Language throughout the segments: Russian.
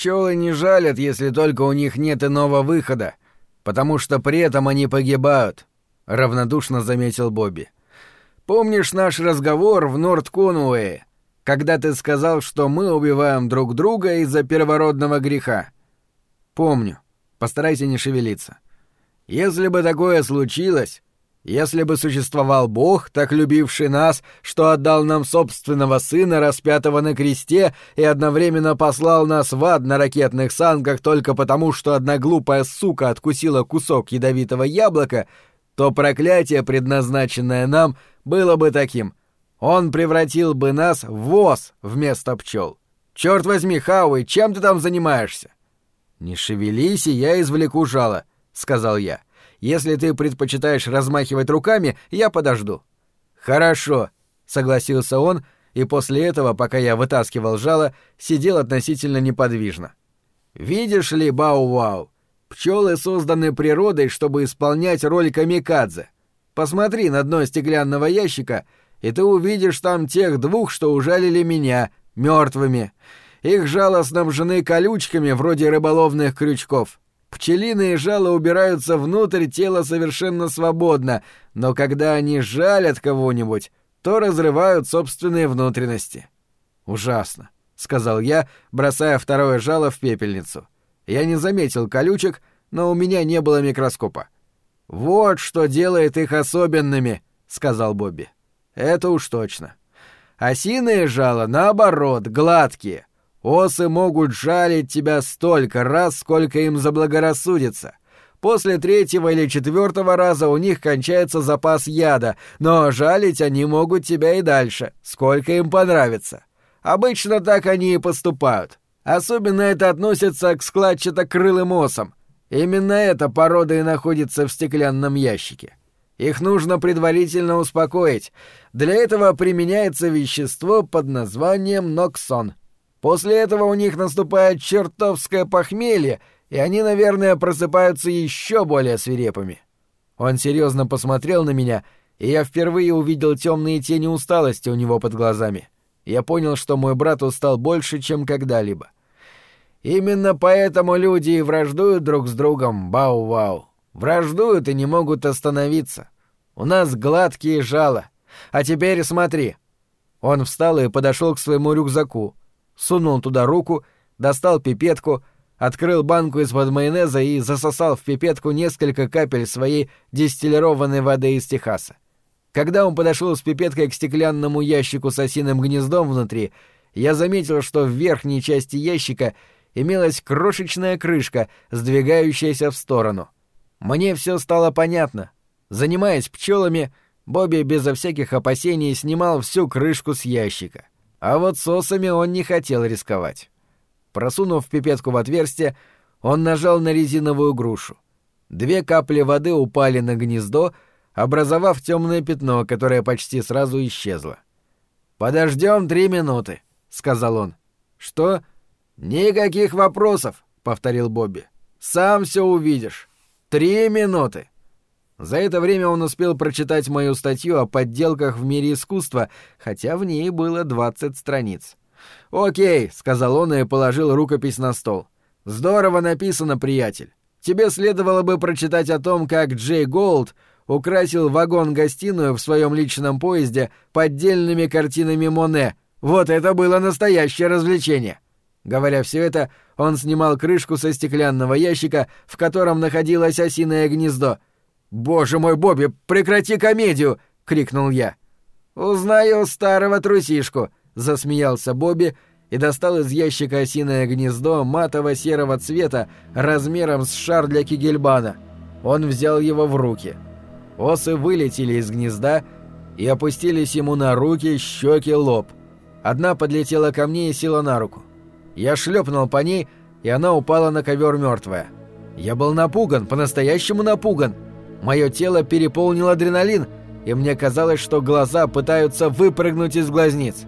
Пчелы не жалят, если только у них нет иного выхода, потому что при этом они погибают, равнодушно заметил Бобби. Помнишь наш разговор в Норд-Конуэе, когда ты сказал, что мы убиваем друг друга из-за первородного греха? Помню. Постарайся не шевелиться. Если бы такое случилось, если бы существовал Бог, так любивший нас, что отдал нам собственного сына, распятого на кресте, и одновременно послал нас в ад на ракетных санках только потому, что одна глупая сука откусила кусок ядовитого яблока, то проклятие, предназначенное нам, было бы таким. Он превратил бы нас в воз вместо пчел. Черт возьми, Хауи, чем ты там занимаешься? Не шевелись, и я извлеку жало, сказал я. — если ты предпочитаешь размахивать руками, я подожду». «Хорошо», — согласился он, и после этого, пока я вытаскивал жало, сидел относительно неподвижно. «Видишь ли, Бау-Вау, пчелы созданы природой, чтобы исполнять роль камикадзе. Посмотри на дно стеклянного ящика, и ты увидишь там тех двух, что ужалили меня, мертвыми. Их жало снабжены колючками, вроде рыболовных крючков. Пчелиные жало убираются внутрь тела совершенно свободно, но когда они жалят кого-нибудь, то разрывают собственные внутренности. «Ужасно», — сказал я, бросая второе жало в пепельницу. Я не заметил колючек, но у меня не было микроскопа. «Вот что делает их особенными», — сказал Бобби. «Это уж точно. Осиные жало, наоборот, гладкие, Осы могут жалить тебя столько раз, сколько им заблагорассудится. После третьего или четвертого раза у них кончается запас яда, но жалить они могут тебя и дальше, сколько им понравится. Обычно так они и поступают. Особенно это относится к складчато-крылым осам. Именно эта порода и находится в стеклянном ящике. Их нужно предварительно успокоить. Для этого применяется вещество под названием ноксон — После этого у них наступает чертовское похмелье, и они, наверное, просыпаются еще более свирепыми. Он серьезно посмотрел на меня, и я впервые увидел темные тени усталости у него под глазами. Я понял, что мой брат устал больше, чем когда-либо. Именно поэтому люди и враждуют друг с другом, бау-вау. Враждуют и не могут остановиться. У нас гладкие жало. А теперь смотри. Он встал и подошел к своему рюкзаку сунул туда руку, достал пипетку, открыл банку из-под майонеза и засосал в пипетку несколько капель своей дистиллированной воды из Техаса. Когда он подошел с пипеткой к стеклянному ящику с осиным гнездом внутри, я заметил, что в верхней части ящика имелась крошечная крышка, сдвигающаяся в сторону. Мне все стало понятно. Занимаясь пчелами, Бобби безо всяких опасений снимал всю крышку с ящика. А вот с осами он не хотел рисковать. Просунув пипетку в отверстие, он нажал на резиновую грушу. Две капли воды упали на гнездо, образовав темное пятно, которое почти сразу исчезло. Подождем три минуты, сказал он. Что? Никаких вопросов, повторил Бобби. Сам все увидишь. Три минуты. За это время он успел прочитать мою статью о подделках в мире искусства, хотя в ней было 20 страниц. «Окей», — сказал он и положил рукопись на стол. «Здорово написано, приятель. Тебе следовало бы прочитать о том, как Джей Голд украсил вагон-гостиную в своем личном поезде поддельными картинами Моне. Вот это было настоящее развлечение». Говоря все это, он снимал крышку со стеклянного ящика, в котором находилось осиное гнездо — «Боже мой, Бобби, прекрати комедию!» — крикнул я. «Узнаю старого трусишку!» — засмеялся Бобби и достал из ящика осиное гнездо матово-серого цвета размером с шар для кигельбана. Он взял его в руки. Осы вылетели из гнезда и опустились ему на руки, щеки, лоб. Одна подлетела ко мне и села на руку. Я шлепнул по ней, и она упала на ковер мертвая. Я был напуган, по-настоящему напуган. Мое тело переполнил адреналин, и мне казалось, что глаза пытаются выпрыгнуть из глазниц.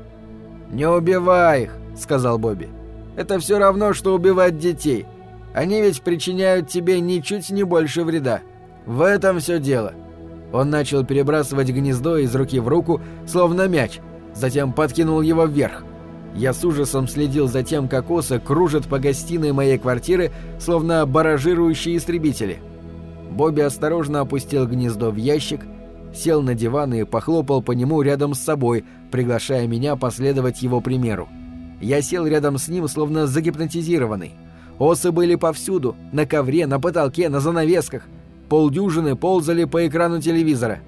«Не убивай их», — сказал Бобби. «Это все равно, что убивать детей. Они ведь причиняют тебе ничуть не больше вреда. В этом все дело». Он начал перебрасывать гнездо из руки в руку, словно мяч, затем подкинул его вверх. Я с ужасом следил за тем, как осы кружат по гостиной моей квартиры, словно баражирующие истребители. Бобби осторожно опустил гнездо в ящик, сел на диван и похлопал по нему рядом с собой, приглашая меня последовать его примеру. Я сел рядом с ним, словно загипнотизированный. Осы были повсюду, на ковре, на потолке, на занавесках. Полдюжины ползали по экрану телевизора.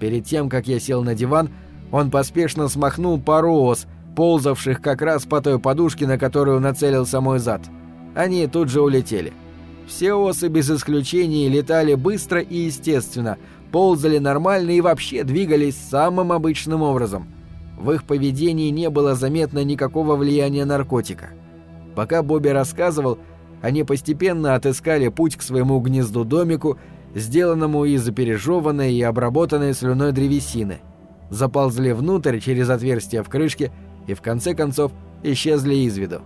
Перед тем, как я сел на диван, он поспешно смахнул пару ос, ползавших как раз по той подушке, на которую нацелился мой зад. Они тут же улетели. Все осы без исключения летали быстро и естественно, ползали нормально и вообще двигались самым обычным образом. В их поведении не было заметно никакого влияния наркотика. Пока Бобби рассказывал, они постепенно отыскали путь к своему гнезду-домику, сделанному из запережеванной и обработанной слюной древесины. Заползли внутрь через отверстие в крышке и в конце концов исчезли из виду.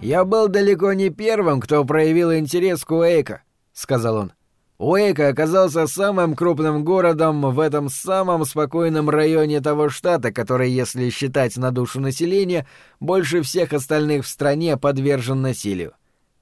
«Я был далеко не первым, кто проявил интерес к Уэйка», — сказал он. Уэйка оказался самым крупным городом в этом самом спокойном районе того штата, который, если считать на душу населения, больше всех остальных в стране подвержен насилию.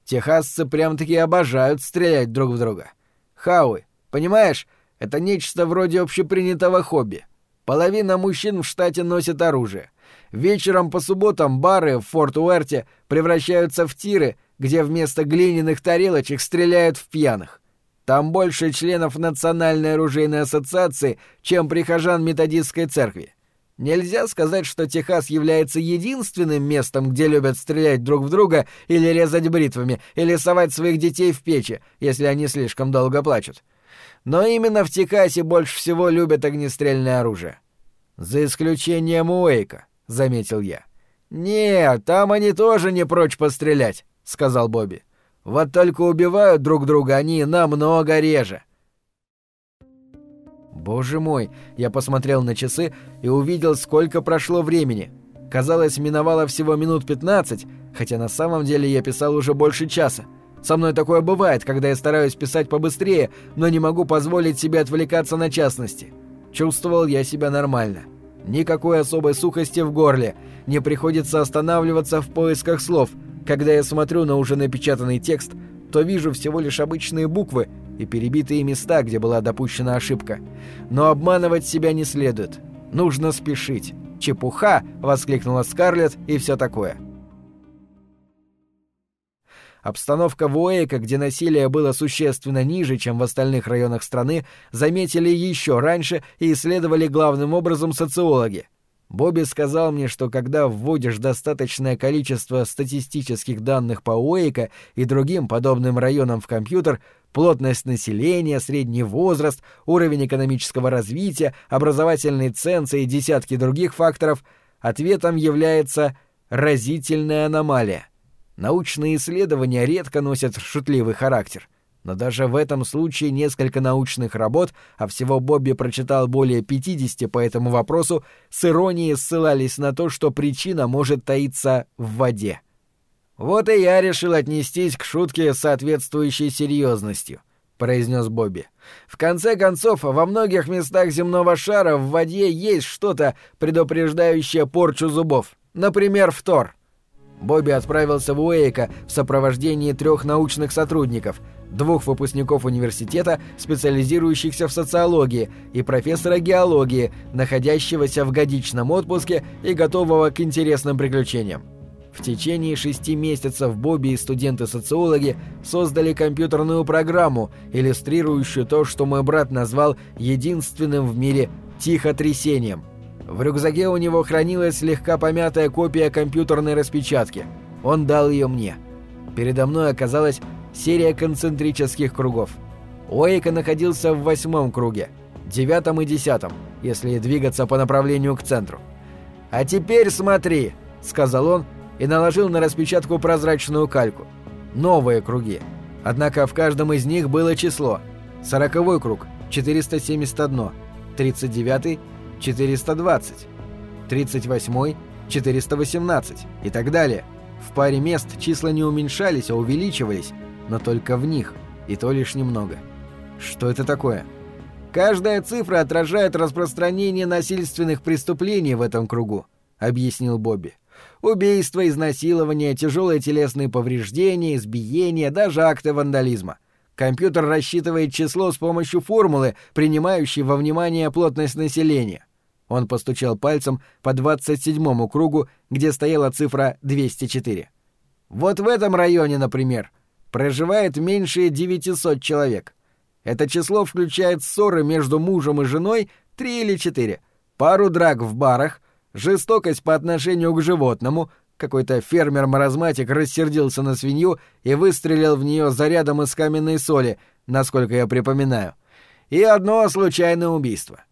Техасцы прям-таки обожают стрелять друг в друга. Хауи, понимаешь, это нечто вроде общепринятого хобби. Половина мужчин в штате носит оружие. Вечером по субботам бары в Форт-Уэрте превращаются в тиры, где вместо глиняных тарелочек стреляют в пьяных. Там больше членов Национальной оружейной ассоциации, чем прихожан методистской церкви. Нельзя сказать, что Техас является единственным местом, где любят стрелять друг в друга или резать бритвами, или совать своих детей в печи, если они слишком долго плачут. Но именно в Техасе больше всего любят огнестрельное оружие. За исключением Уэйка, — заметил я. «Нет, там они тоже не прочь пострелять», — сказал Бобби. Вот только убивают друг друга они намного реже. Боже мой, я посмотрел на часы и увидел, сколько прошло времени. Казалось, миновало всего минут 15, хотя на самом деле я писал уже больше часа. Со мной такое бывает, когда я стараюсь писать побыстрее, но не могу позволить себе отвлекаться на частности. Чувствовал я себя нормально. Никакой особой сухости в горле, не приходится останавливаться в поисках слов — когда я смотрю на уже напечатанный текст, то вижу всего лишь обычные буквы и перебитые места, где была допущена ошибка. Но обманывать себя не следует. Нужно спешить. «Чепуха!» — воскликнула Скарлетт и все такое. Обстановка в Уэйка, где насилие было существенно ниже, чем в остальных районах страны, заметили еще раньше и исследовали главным образом социологи — Бобби сказал мне, что когда вводишь достаточное количество статистических данных по Уэйка и другим подобным районам в компьютер, плотность населения, средний возраст, уровень экономического развития, образовательный ценз и десятки других факторов, ответом является разительная аномалия. Научные исследования редко носят шутливый характер — но даже в этом случае несколько научных работ, а всего Бобби прочитал более 50 по этому вопросу, с иронией ссылались на то, что причина может таиться в воде. «Вот и я решил отнестись к шутке с соответствующей серьезностью», — произнес Бобби. «В конце концов, во многих местах земного шара в воде есть что-то, предупреждающее порчу зубов. Например, фтор». Бобби отправился в Уэйка в сопровождении трех научных сотрудников — двух выпускников университета, специализирующихся в социологии, и профессора геологии, находящегося в годичном отпуске и готового к интересным приключениям. В течение шести месяцев Бобби и студенты-социологи создали компьютерную программу, иллюстрирующую то, что мой брат назвал единственным в мире «тихотрясением». В рюкзаке у него хранилась слегка помятая копия компьютерной распечатки. Он дал ее мне. Передо мной оказалась серия концентрических кругов. Уэйка находился в восьмом круге, девятом и десятом, если двигаться по направлению к центру. «А теперь смотри», — сказал он и наложил на распечатку прозрачную кальку. Новые круги. Однако в каждом из них было число. Сороковой круг — 471, 39 — 420, 38 — 418 и так далее. В паре мест числа не уменьшались, а увеличивались, но только в них, и то лишь немного. Что это такое? Каждая цифра отражает распространение насильственных преступлений в этом кругу, объяснил Бобби. Убийства, изнасилования, тяжелые телесные повреждения, избиения, даже акты вандализма. Компьютер рассчитывает число с помощью формулы, принимающей во внимание плотность населения. Он постучал пальцем по 27-му кругу, где стояла цифра 204. Вот в этом районе, например, проживает меньше 900 человек. Это число включает ссоры между мужем и женой 3 или 4, пару драк в барах, жестокость по отношению к животному, какой-то фермер-маразматик рассердился на свинью и выстрелил в нее зарядом из каменной соли, насколько я припоминаю, и одно случайное убийство.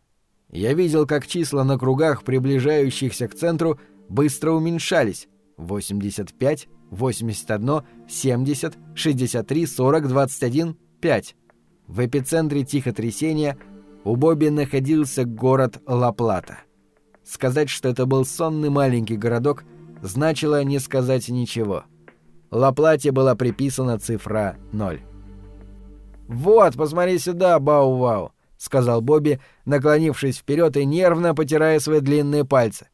Я видел, как числа на кругах, приближающихся к центру, быстро уменьшались. 85, 81, 70, 63, 40, 21, 5. В эпицентре тихотрясения у Бобби находился город Ла-Плата. Сказать, что это был сонный маленький городок, значило не сказать ничего. Ла-Плате была приписана цифра 0. «Вот, посмотри сюда, Бау-Вау», — сказал Бобби, наклонившись вперед и нервно потирая свои длинные пальцы.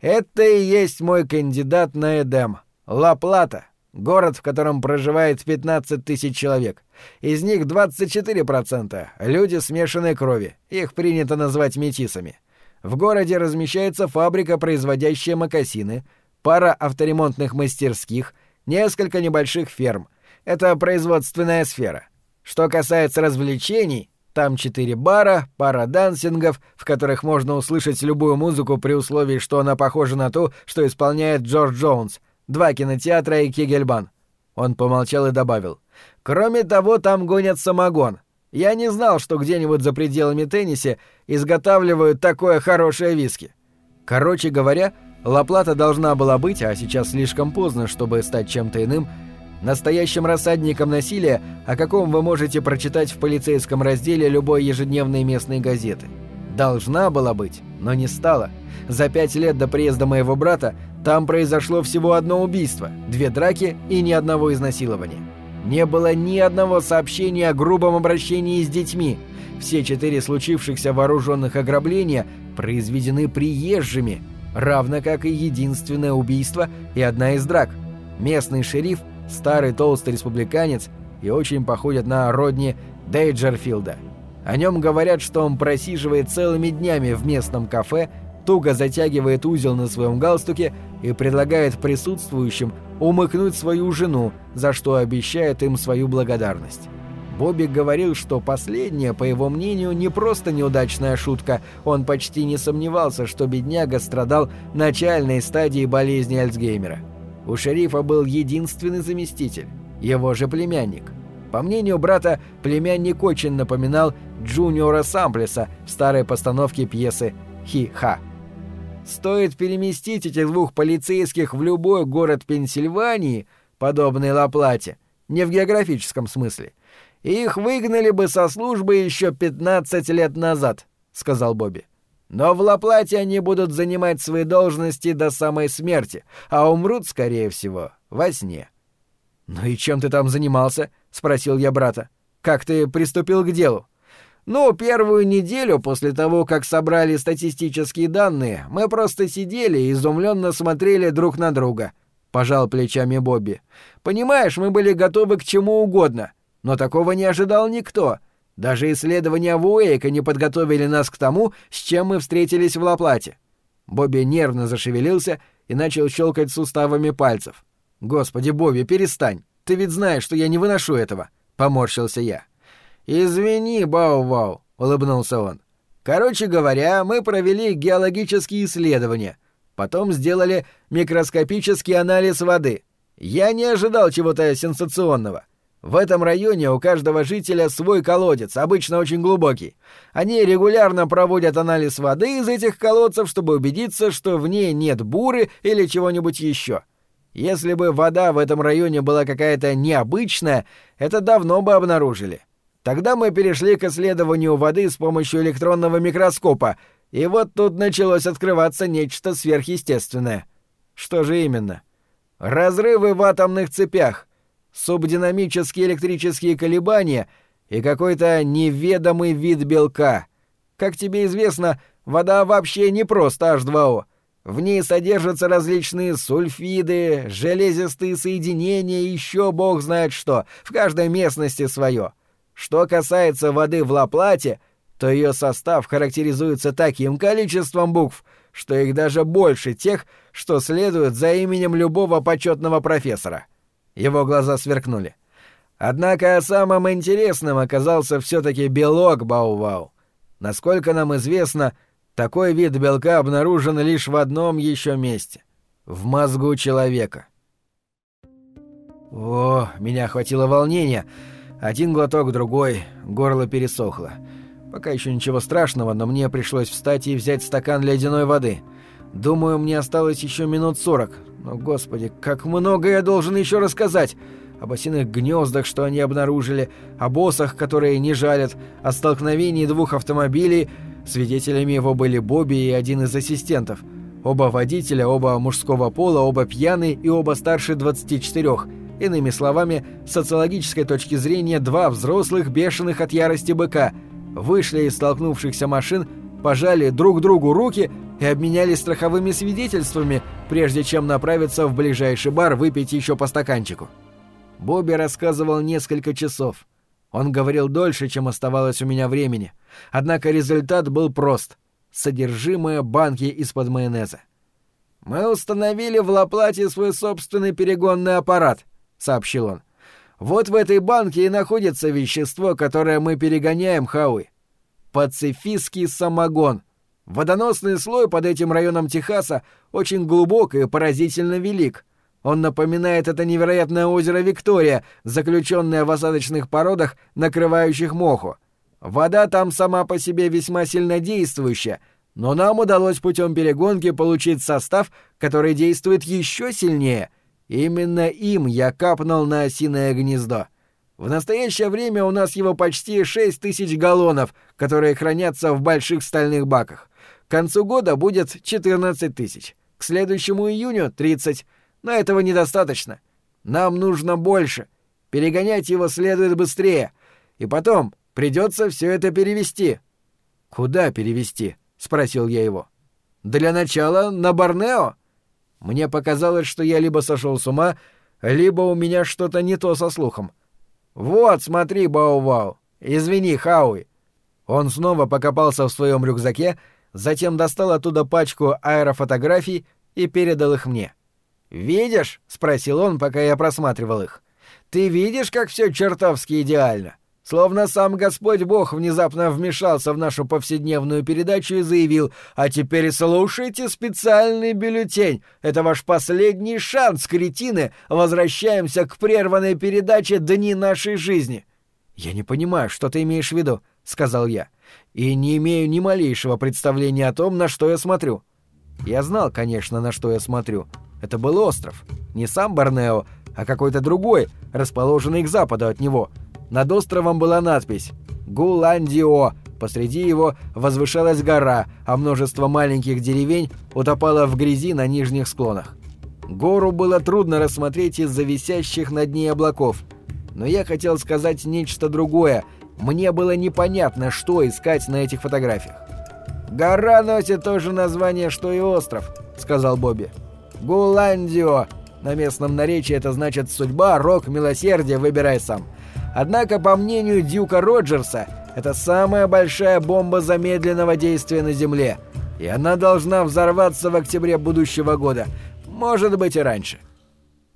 «Это и есть мой кандидат на Эдем. Ла-Плата. Город, в котором проживает 15 тысяч человек. Из них 24% — люди смешанной крови. Их принято назвать метисами. В городе размещается фабрика, производящая мокасины, пара авторемонтных мастерских, несколько небольших ферм. Это производственная сфера. Что касается развлечений, там четыре бара, пара дансингов, в которых можно услышать любую музыку при условии, что она похожа на ту, что исполняет Джордж Джонс, Два кинотеатра и Кегельбан. Он помолчал и добавил. Кроме того, там гонят самогон. Я не знал, что где-нибудь за пределами Тенниси изготавливают такое хорошее виски. Короче говоря, Лаплата должна была быть, а сейчас слишком поздно, чтобы стать чем-то иным, настоящим рассадником насилия, о каком вы можете прочитать в полицейском разделе любой ежедневной местной газеты. Должна была быть, но не стала. За пять лет до приезда моего брата там произошло всего одно убийство, две драки и ни одного изнасилования. Не было ни одного сообщения о грубом обращении с детьми. Все четыре случившихся вооруженных ограбления произведены приезжими, равно как и единственное убийство и одна из драк. Местный шериф, старый толстый республиканец и очень походит на Родни Дейджерфилда. О нем говорят, что он просиживает целыми днями в местном кафе туго затягивает узел на своем галстуке и предлагает присутствующим умыкнуть свою жену, за что обещает им свою благодарность. Бобби говорил, что последняя, по его мнению, не просто неудачная шутка, он почти не сомневался, что бедняга страдал начальной стадией болезни Альцгеймера. У шерифа был единственный заместитель, его же племянник. По мнению брата, племянник очень напоминал Джуниора Самплеса в старой постановке пьесы «Хи-ха». Стоит переместить этих двух полицейских в любой город Пенсильвании, подобный Лаплате, не в географическом смысле, их выгнали бы со службы еще 15 лет назад, сказал Бобби. Но в Лаплате они будут занимать свои должности до самой смерти, а умрут, скорее всего, во сне. «Ну и чем ты там занимался?» — спросил я брата. «Как ты приступил к делу?» Ну, первую неделю после того, как собрали статистические данные, мы просто сидели и изумленно смотрели друг на друга. Пожал плечами Бобби. Понимаешь, мы были готовы к чему угодно, но такого не ожидал никто. Даже исследования Вуэйка не подготовили нас к тому, с чем мы встретились в Лаплате. Бобби нервно зашевелился и начал щелкать суставами пальцев. «Господи, Бобби, перестань! Ты ведь знаешь, что я не выношу этого!» — поморщился я. «Извини, Бау-Вау», — улыбнулся он. «Короче говоря, мы провели геологические исследования. Потом сделали микроскопический анализ воды. Я не ожидал чего-то сенсационного. В этом районе у каждого жителя свой колодец, обычно очень глубокий. Они регулярно проводят анализ воды из этих колодцев, чтобы убедиться, что в ней нет буры или чего-нибудь еще. Если бы вода в этом районе была какая-то необычная, это давно бы обнаружили. Тогда мы перешли к исследованию воды с помощью электронного микроскопа, и вот тут началось открываться нечто сверхъестественное. Что же именно? Разрывы в атомных цепях, субдинамические электрические колебания и какой-то неведомый вид белка. Как тебе известно, вода вообще не просто H2O. В ней содержатся различные сульфиды, железистые соединения и еще бог знает что, в каждой местности свое. Что касается воды в Лаплате, то ее состав характеризуется таким количеством букв, что их даже больше тех, что следуют за именем любого почетного профессора. Его глаза сверкнули. Однако самым интересным оказался все-таки белок Бау-Вау. Насколько нам известно, такой вид белка обнаружен лишь в одном еще месте — в мозгу человека. О, меня охватило волнение. Один глоток, другой, горло пересохло. Пока еще ничего страшного, но мне пришлось встать и взять стакан ледяной воды. Думаю, мне осталось еще минут сорок. Но, господи, как много я должен еще рассказать! об осиных гнездах, что они обнаружили, о боссах, которые не жалят, о столкновении двух автомобилей — Свидетелями его были Бобби и один из ассистентов. Оба водителя, оба мужского пола, оба пьяные и оба старше 24. Иными словами, с социологической точки зрения, два взрослых, бешеных от ярости быка, вышли из столкнувшихся машин, пожали друг другу руки и обменялись страховыми свидетельствами, прежде чем направиться в ближайший бар выпить еще по стаканчику. Бобби рассказывал несколько часов. Он говорил дольше, чем оставалось у меня времени. Однако результат был прост. Содержимое банки из-под майонеза. «Мы установили в Лаплате свой собственный перегонный аппарат», — сообщил он. «Вот в этой банке и находится вещество, которое мы перегоняем, Хауи. Пацифистский самогон. Водоносный слой под этим районом Техаса очень глубок и поразительно велик. Он напоминает это невероятное озеро Виктория, заключенное в осадочных породах, накрывающих моху. Вода там сама по себе весьма сильнодействующая, но нам удалось путем перегонки получить состав, который действует еще сильнее. Именно им я капнул на осиное гнездо. В настоящее время у нас его почти 6 тысяч галлонов, которые хранятся в больших стальных баках. К концу года будет 14 тысяч. К следующему июню — 30. Но этого недостаточно. Нам нужно больше. Перегонять его следует быстрее. И потом придется все это перевести. Куда перевести? спросил я его. Для начала на Борнео. Мне показалось, что я либо сошел с ума, либо у меня что-то не то со слухом. Вот, смотри, Бау-Вау. Извини, Хауи. Он снова покопался в своем рюкзаке, затем достал оттуда пачку аэрофотографий и передал их мне. «Видишь?» — спросил он, пока я просматривал их. «Ты видишь, как все чертовски идеально? Словно сам Господь Бог внезапно вмешался в нашу повседневную передачу и заявил, «А теперь слушайте специальный бюллетень. Это ваш последний шанс, кретины. Возвращаемся к прерванной передаче «Дни нашей жизни». «Я не понимаю, что ты имеешь в виду», — сказал я, «и не имею ни малейшего представления о том, на что я смотрю». Я знал, конечно, на что я смотрю — это был остров. Не сам Борнео, а какой-то другой, расположенный к западу от него. Над островом была надпись «Гуландио». Посреди его возвышалась гора, а множество маленьких деревень утопало в грязи на нижних склонах. Гору было трудно рассмотреть из-за висящих над ней облаков. Но я хотел сказать нечто другое. Мне было непонятно, что искать на этих фотографиях. «Гора носит то же название, что и остров», — сказал Бобби. Гуландио. На местном наречии это значит «судьба», «рок», «милосердие», выбирай сам. Однако, по мнению Дьюка Роджерса, это самая большая бомба замедленного действия на Земле, и она должна взорваться в октябре будущего года, может быть и раньше.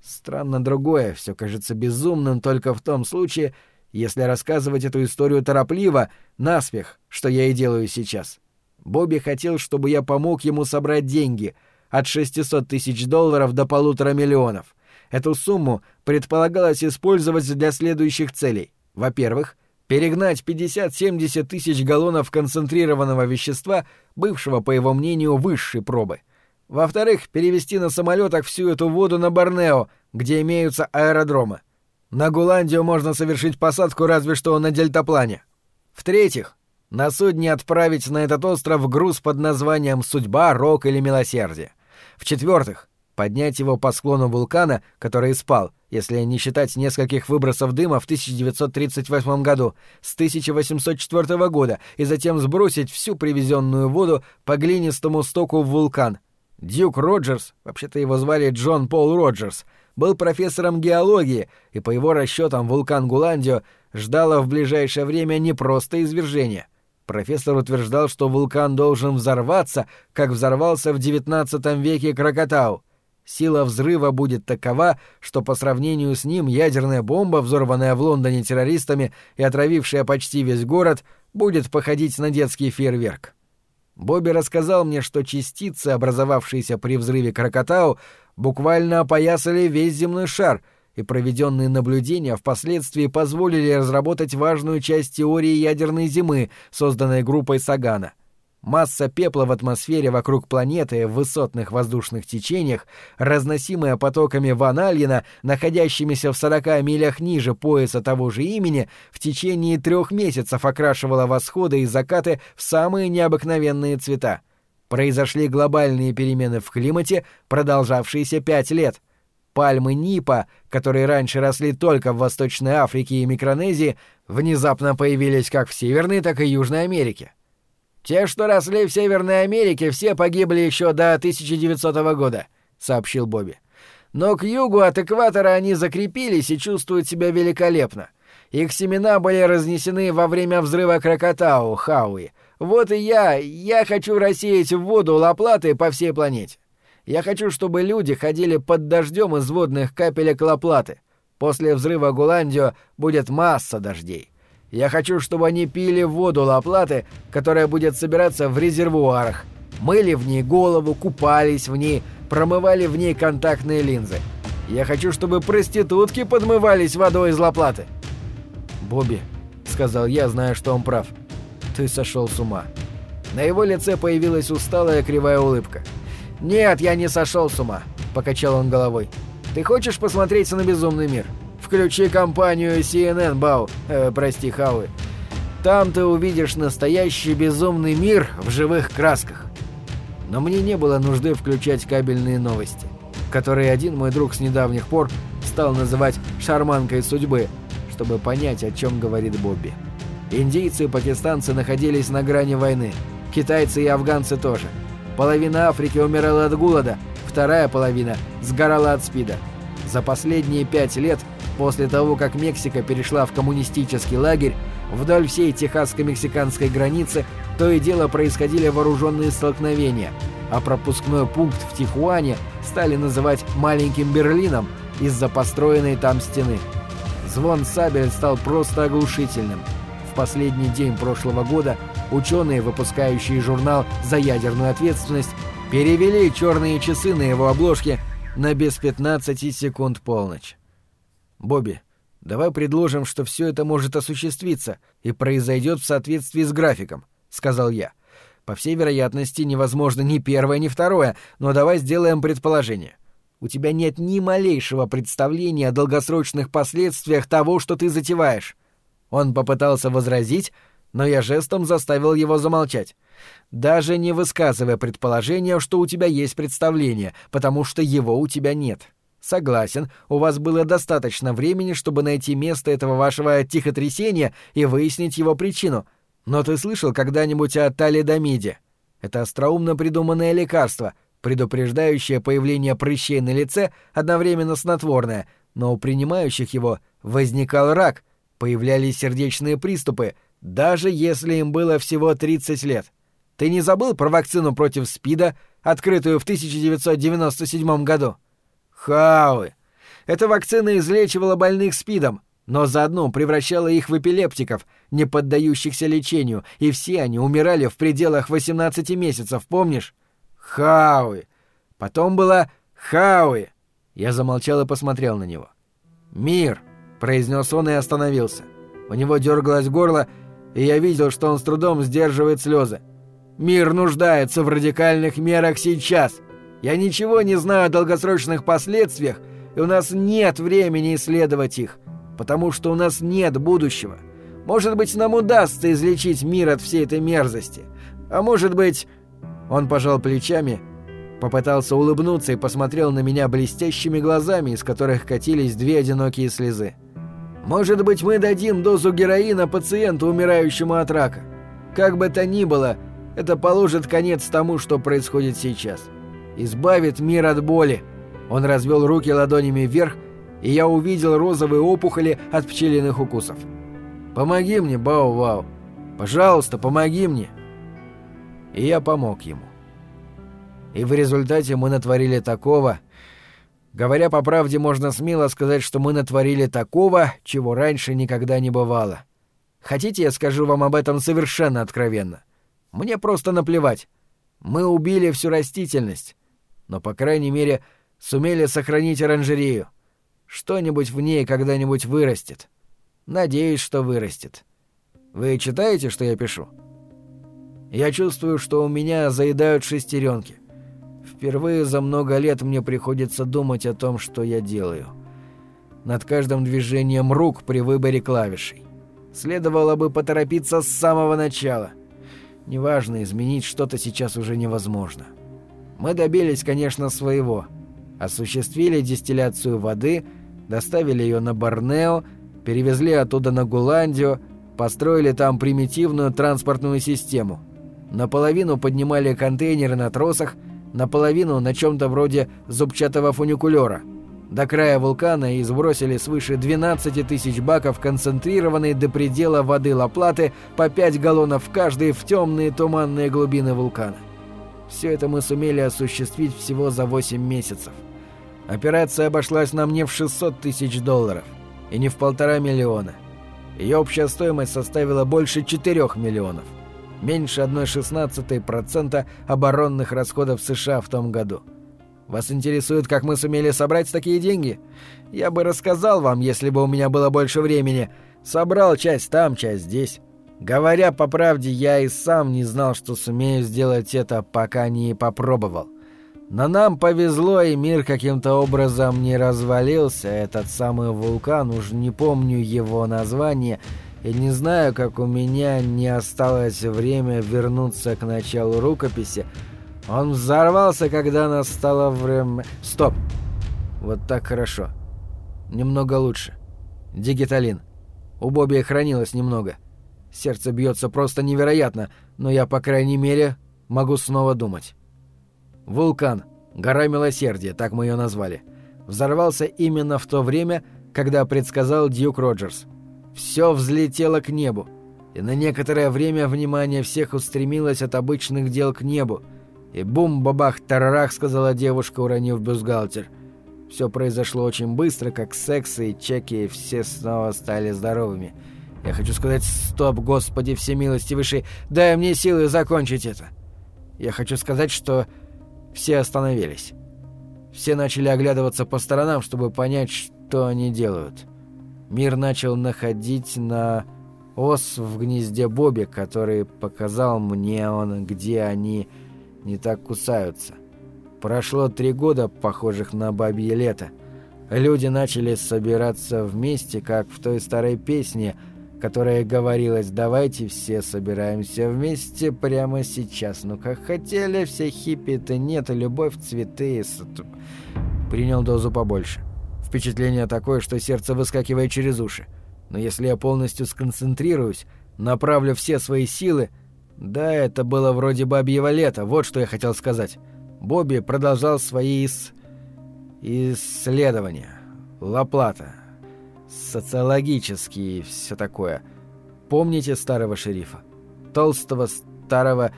Странно другое, все кажется безумным только в том случае, если рассказывать эту историю торопливо, наспех, что я и делаю сейчас. Бобби хотел, чтобы я помог ему собрать деньги — от 600 тысяч долларов до полутора миллионов. Эту сумму предполагалось использовать для следующих целей. Во-первых, перегнать 50-70 тысяч галлонов концентрированного вещества, бывшего, по его мнению, высшей пробы. Во-вторых, перевести на самолетах всю эту воду на Борнео, где имеются аэродромы. На Гуландию можно совершить посадку разве что на дельтаплане. В-третьих, на судне отправить на этот остров груз под названием «Судьба», «Рок» или «Милосердие». В-четвертых, поднять его по склону вулкана, который спал, если не считать нескольких выбросов дыма в 1938 году, с 1804 года, и затем сбросить всю привезенную воду по глинистому стоку в вулкан. Дюк Роджерс, вообще-то его звали Джон Пол Роджерс, был профессором геологии, и по его расчетам вулкан Гуландио ждало в ближайшее время не просто извержение. Профессор утверждал, что вулкан должен взорваться, как взорвался в XIX веке Крокотау. Сила взрыва будет такова, что по сравнению с ним ядерная бомба, взорванная в Лондоне террористами и отравившая почти весь город, будет походить на детский фейерверк. Бобби рассказал мне, что частицы, образовавшиеся при взрыве Крокотау, буквально опоясали весь земной шар, и проведенные наблюдения впоследствии позволили разработать важную часть теории ядерной зимы, созданной группой Сагана. Масса пепла в атмосфере вокруг планеты в высотных воздушных течениях, разносимая потоками Ван Альена, находящимися в 40 милях ниже пояса того же имени, в течение трех месяцев окрашивала восходы и закаты в самые необыкновенные цвета. Произошли глобальные перемены в климате, продолжавшиеся пять лет. Пальмы Нипа, которые раньше росли только в Восточной Африке и Микронезии, внезапно появились как в Северной, так и Южной Америке. «Те, что росли в Северной Америке, все погибли еще до 1900 года», — сообщил Бобби. «Но к югу от экватора они закрепились и чувствуют себя великолепно. Их семена были разнесены во время взрыва Крокотау, Хауи. Вот и я, я хочу рассеять в воду лаплаты по всей планете. Я хочу, чтобы люди ходили под дождем из водных капелек лаплаты. После взрыва Гуландио будет масса дождей. Я хочу, чтобы они пили воду Лаплаты, которая будет собираться в резервуарах, мыли в ней голову, купались в ней, промывали в ней контактные линзы. Я хочу, чтобы проститутки подмывались водой из Лаплаты. «Бобби», — сказал я, зная, что он прав, — «ты сошел с ума». На его лице появилась усталая кривая улыбка. «Нет, я не сошел с ума», — покачал он головой. «Ты хочешь посмотреть на безумный мир?» Включи компанию CNN, Бау, э, прости, Хауи. Там ты увидишь настоящий безумный мир в живых красках. Но мне не было нужды включать кабельные новости, которые один мой друг с недавних пор стал называть «шарманкой судьбы», чтобы понять, о чем говорит Бобби. Индийцы и пакистанцы находились на грани войны, китайцы и афганцы тоже. Половина Африки умирала от голода, вторая половина сгорала от спида. За последние пять лет После того, как Мексика перешла в коммунистический лагерь, вдоль всей техасско-мексиканской границы то и дело происходили вооруженные столкновения, а пропускной пункт в Тихуане стали называть «маленьким Берлином» из-за построенной там стены. Звон сабель стал просто оглушительным. В последний день прошлого года ученые, выпускающие журнал «За ядерную ответственность», перевели черные часы на его обложке на без 15 секунд полночь. Бобби, давай предложим, что все это может осуществиться и произойдет в соответствии с графиком, сказал я. По всей вероятности, невозможно ни первое, ни второе, но давай сделаем предположение. У тебя нет ни малейшего представления о долгосрочных последствиях того, что ты затеваешь. Он попытался возразить, но я жестом заставил его замолчать. Даже не высказывая предположения, что у тебя есть представление, потому что его у тебя нет. Согласен, у вас было достаточно времени, чтобы найти место этого вашего тихотрясения и выяснить его причину. Но ты слышал когда-нибудь о талидомиде? Это остроумно придуманное лекарство, предупреждающее появление прыщей на лице, одновременно снотворное, но у принимающих его возникал рак, появлялись сердечные приступы, даже если им было всего 30 лет. Ты не забыл про вакцину против СПИДа, открытую в 1997 году? Хавы. Эта вакцина излечивала больных СПИДом, но заодно превращала их в эпилептиков, не поддающихся лечению, и все они умирали в пределах 18 месяцев, помнишь? Хауи. Потом была Хауи. Я замолчал и посмотрел на него. «Мир», — произнес он и остановился. У него дергалось горло, и я видел, что он с трудом сдерживает слезы. «Мир нуждается в радикальных мерах сейчас!» Я ничего не знаю о долгосрочных последствиях, и у нас нет времени исследовать их, потому что у нас нет будущего. Может быть, нам удастся излечить мир от всей этой мерзости. А может быть...» Он пожал плечами, попытался улыбнуться и посмотрел на меня блестящими глазами, из которых катились две одинокие слезы. «Может быть, мы дадим дозу героина пациенту, умирающему от рака. Как бы то ни было, это положит конец тому, что происходит сейчас. Избавит мир от боли. Он развел руки ладонями вверх, и я увидел розовые опухоли от пчелиных укусов. «Помоги мне, Бау-Вау! Пожалуйста, помоги мне!» И я помог ему. И в результате мы натворили такого... Говоря по правде, можно смело сказать, что мы натворили такого, чего раньше никогда не бывало. Хотите, я скажу вам об этом совершенно откровенно? Мне просто наплевать. Мы убили всю растительность, но, по крайней мере, сумели сохранить оранжерею. Что-нибудь в ней когда-нибудь вырастет. Надеюсь, что вырастет. Вы читаете, что я пишу? Я чувствую, что у меня заедают шестеренки. Впервые за много лет мне приходится думать о том, что я делаю. Над каждым движением рук при выборе клавишей. Следовало бы поторопиться с самого начала. Неважно, изменить что-то сейчас уже невозможно. Мы добились, конечно, своего. Осуществили дистилляцию воды — доставили ее на Борнео, перевезли оттуда на Гуландию, построили там примитивную транспортную систему. Наполовину поднимали контейнеры на тросах, наполовину на чем-то вроде зубчатого фуникулера. До края вулкана и сбросили свыше 12 тысяч баков концентрированной до предела воды Лаплаты по 5 галлонов каждый в темные туманные глубины вулкана. Все это мы сумели осуществить всего за 8 месяцев. Операция обошлась нам не в 600 тысяч долларов и не в полтора миллиона. Ее общая стоимость составила больше 4 миллионов. Меньше 1,16% оборонных расходов США в том году. Вас интересует, как мы сумели собрать такие деньги? Я бы рассказал вам, если бы у меня было больше времени. Собрал часть там, часть здесь. Говоря по правде, я и сам не знал, что сумею сделать это, пока не попробовал. Но нам повезло, и мир каким-то образом не развалился. Этот самый вулкан, уж не помню его название, и не знаю, как у меня не осталось время вернуться к началу рукописи. Он взорвался, когда настало время... Стоп! Вот так хорошо. Немного лучше. Дигиталин. У Бобби хранилось немного. Сердце бьется просто невероятно, но я, по крайней мере, могу снова думать. Вулкан, гора милосердия, так мы ее назвали, взорвался именно в то время, когда предсказал Дьюк Роджерс. Все взлетело к небу, и на некоторое время внимание всех устремилось от обычных дел к небу. И бум-бабах-тарарах, сказала девушка, уронив бюстгальтер. Все произошло очень быстро, как секс и чеки, все снова стали здоровыми. Я хочу сказать «Стоп, Господи всемилостивейший, дай мне силы закончить это». Я хочу сказать, что все остановились. Все начали оглядываться по сторонам, чтобы понять, что они делают. Мир начал находить на ос в гнезде Бобби, который показал мне он, где они не так кусаются. Прошло три года, похожих на бабье лето. Люди начали собираться вместе, как в той старой песне – которая говорилась «давайте все собираемся вместе прямо сейчас». Ну как хотели все хиппи-то нет, любовь, цветы... Принял дозу побольше. Впечатление такое, что сердце выскакивает через уши. Но если я полностью сконцентрируюсь, направлю все свои силы... Да, это было вроде бабьего лета, вот что я хотел сказать. Бобби продолжал свои ис... исследования. Лаплата социологические и все такое. Помните старого шерифа? Толстого старого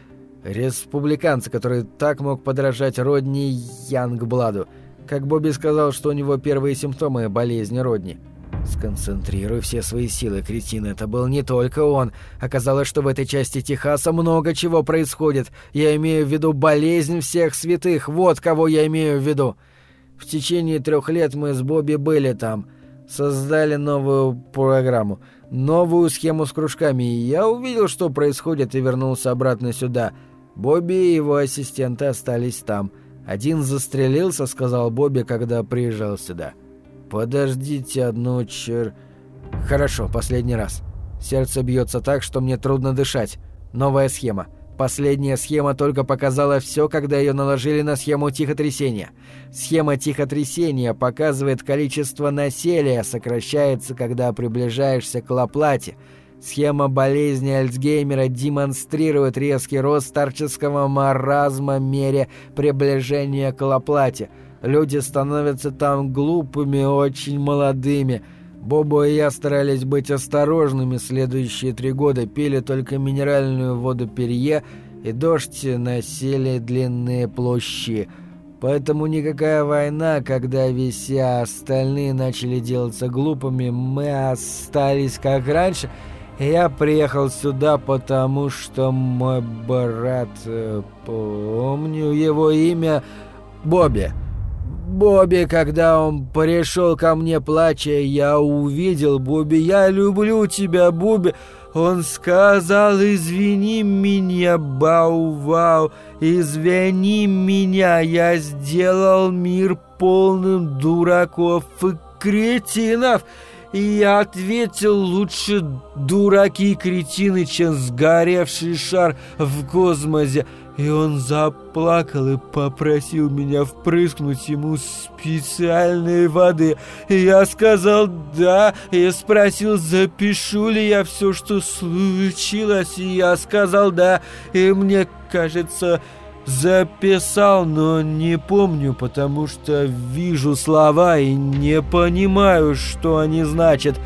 республиканца, который так мог подражать Родни Янгбладу, как Бобби сказал, что у него первые симптомы болезни Родни. Сконцентрируй все свои силы, кретин, это был не только он. Оказалось, что в этой части Техаса много чего происходит. Я имею в виду болезнь всех святых, вот кого я имею в виду. В течение трех лет мы с Бобби были там — создали новую программу, новую схему с кружками, и я увидел, что происходит, и вернулся обратно сюда. Бобби и его ассистенты остались там. Один застрелился, сказал Бобби, когда приезжал сюда. Подождите одну чер... Хорошо, последний раз. Сердце бьется так, что мне трудно дышать. Новая схема. Последняя схема только показала все, когда ее наложили на схему тихотрясения. Схема тихотрясения показывает количество населения сокращается, когда приближаешься к Лаплате. Схема болезни Альцгеймера демонстрирует резкий рост старческого маразма мере приближения к Лаплате. Люди становятся там глупыми, очень молодыми. Бобо и я старались быть осторожными следующие три года, пили только минеральную воду Перье, и дождь носили длинные площади. Поэтому никакая война, когда вися остальные начали делаться глупыми, мы остались как раньше — я приехал сюда, потому что мой брат... Э, помню его имя... Бобби. Бобби, когда он пришел ко мне плача, я увидел Бобби. Я люблю тебя, Бобби. Он сказал, извини меня, Бау-Вау, извини меня, я сделал мир полным дураков и кретинов. И я ответил, лучше дураки и кретины, чем сгоревший шар в космосе. И он заплакал и попросил меня впрыскнуть ему специальной воды. И я сказал «да», и спросил, запишу ли я все, что случилось. И я сказал «да», и мне кажется, Записал, но не помню, потому что вижу слова и не понимаю, что они значат.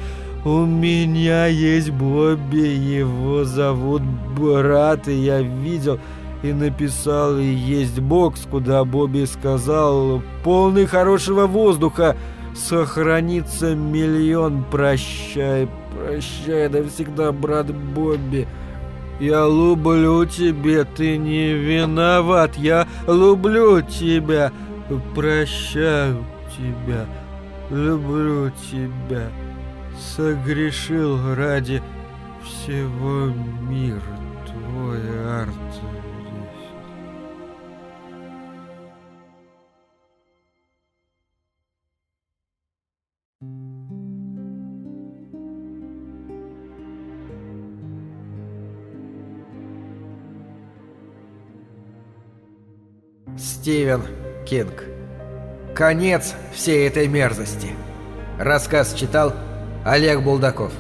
У меня есть Бобби, его зовут брат, и я видел и написал, есть бокс, куда Бобби сказал, полный хорошего воздуха, сохранится миллион, прощай, прощай навсегда, брат Бобби. Я люблю тебя, ты не виноват, я люблю тебя, прощаю тебя, люблю тебя. Согрешил ради всего мира твой арт. Стивен Кинг. Конец всей этой мерзости. Рассказ читал Олег Булдаков.